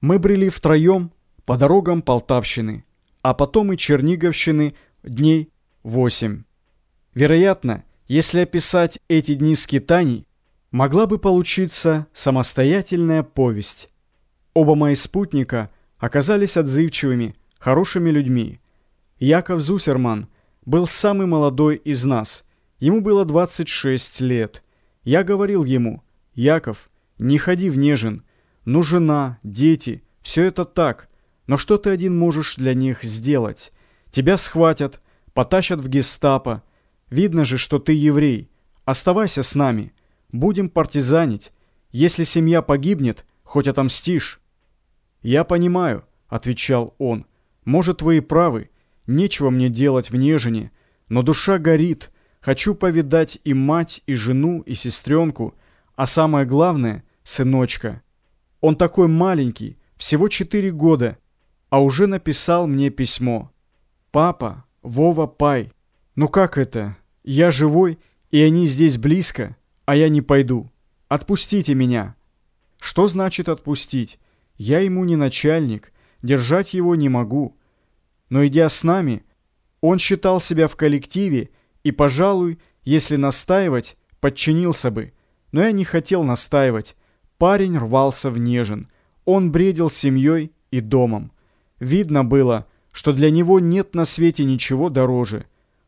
Мы брели втроем по дорогам Полтавщины, а потом и Черниговщины дней восемь. Вероятно, если описать эти дни скитаний, могла бы получиться самостоятельная повесть. Оба мои спутника оказались отзывчивыми, хорошими людьми. Яков Зусерман был самый молодой из нас. Ему было 26 лет. Я говорил ему, «Яков, не ходи в Нежин. Ну, жена, дети, все это так. Но что ты один можешь для них сделать? Тебя схватят, потащат в гестапо. Видно же, что ты еврей. Оставайся с нами. Будем партизанить. Если семья погибнет, хоть отомстишь». «Я понимаю», — отвечал он. «Может, вы и правы. Нечего мне делать в Нежине. Но душа горит. Хочу повидать и мать, и жену, и сестренку. А самое главное — сыночка. Он такой маленький, всего четыре года, а уже написал мне письмо. «Папа, Вова Пай, ну как это? Я живой, и они здесь близко, а я не пойду. Отпустите меня». Что значит отпустить? Я ему не начальник, держать его не могу. Но идя с нами, он считал себя в коллективе и, пожалуй, если настаивать, подчинился бы. Но я не хотел настаивать. Парень рвался в нежен. Он бредил семьей и домом. Видно было, что для него нет на свете ничего дороже.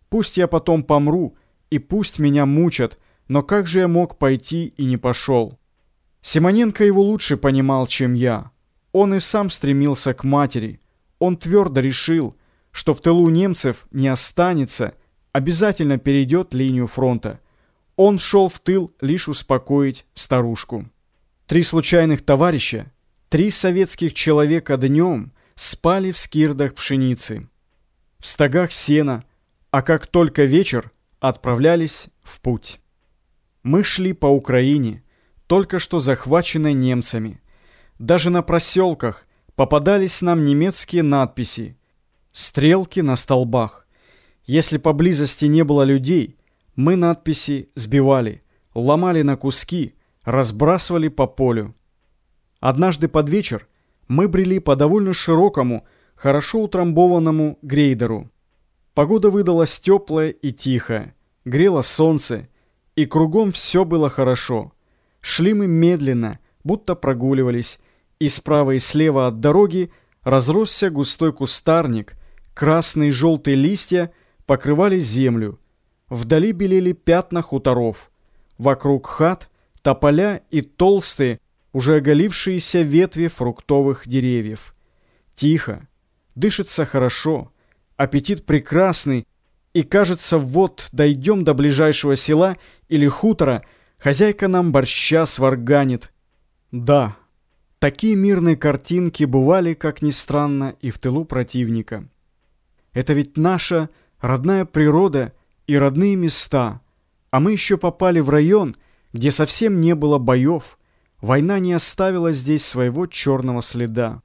Пусть я потом помру, и пусть меня мучат, но как же я мог пойти и не пошел? Симоненко его лучше понимал, чем я. Он и сам стремился к матери. Он твердо решил, что в тылу немцев не останется, обязательно перейдет линию фронта. Он шел в тыл лишь успокоить старушку. Три случайных товарища, три советских человека днем спали в скирдах пшеницы, в стогах сена, а как только вечер, отправлялись в путь. Мы шли по Украине, только что захваченной немцами. Даже на проселках попадались нам немецкие надписи, стрелки на столбах. Если поблизости не было людей – мы надписи сбивали, ломали на куски, разбрасывали по полю. Однажды под вечер мы брели по довольно широкому, хорошо утрамбованному грейдеру. Погода выдалась теплая и тихая, грело солнце, и кругом все было хорошо. Шли мы медленно, будто прогуливались, и справа и слева от дороги разросся густой кустарник, красные и желтые листья покрывали землю, Вдали белели пятна хуторов. Вокруг хат тополя и толстые, уже оголившиеся ветви фруктовых деревьев. Тихо, дышится хорошо, аппетит прекрасный, и кажется, вот дойдем до ближайшего села или хутора, хозяйка нам борща сварганит. Да, такие мирные картинки бывали, как ни странно, и в тылу противника. Это ведь наша родная природа — и родные места, а мы еще попали в район, где совсем не было боев. Война не оставила здесь своего черного следа.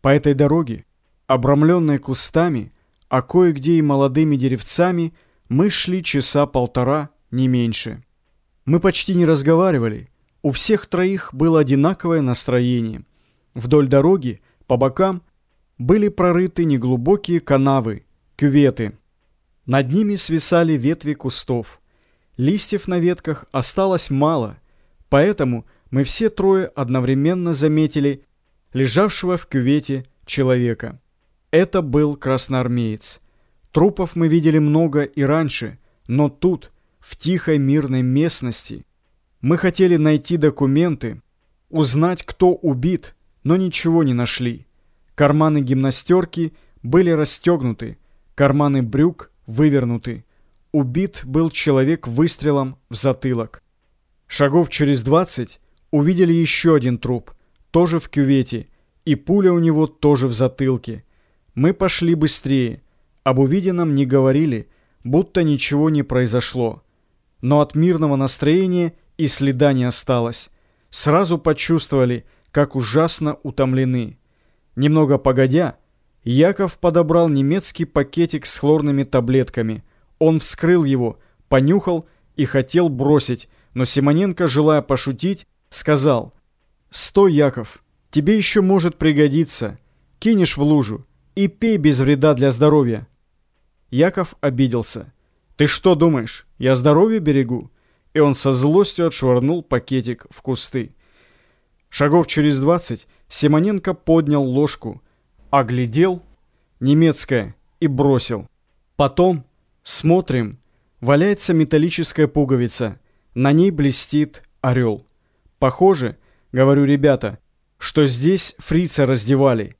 По этой дороге, обрамленной кустами, а кое-где и молодыми деревцами, мы шли часа полтора, не меньше. Мы почти не разговаривали. У всех троих было одинаковое настроение. Вдоль дороги, по бокам, были прорыты неглубокие канавы, кюветы. Над ними свисали ветви кустов. Листьев на ветках осталось мало, поэтому мы все трое одновременно заметили лежавшего в кювете человека. Это был красноармеец. Трупов мы видели много и раньше, но тут, в тихой мирной местности, мы хотели найти документы, узнать, кто убит, но ничего не нашли. Карманы гимнастерки были расстегнуты, карманы брюк вывернуты. Убит был человек выстрелом в затылок. Шагов через двадцать увидели еще один труп, тоже в кювете, и пуля у него тоже в затылке. Мы пошли быстрее. Об увиденном не говорили, будто ничего не произошло. Но от мирного настроения и следа не осталось. Сразу почувствовали, как ужасно утомлены. Немного погодя, Яков подобрал немецкий пакетик с хлорными таблетками. Он вскрыл его, понюхал и хотел бросить, но Симоненко, желая пошутить, сказал «Стой, Яков, Тебе еще может пригодиться. Кинешь в лужу и пей без вреда для здоровья». Яков обиделся. «Ты что думаешь, я здоровье берегу?» И он со злостью отшвырнул пакетик в кусты. Шагов через двадцать Симоненко поднял ложку, оглядел немецкое и бросил. Потом, смотрим, валяется металлическая пуговица, на ней блестит орел. Похоже, говорю ребята, что здесь фрица раздевали,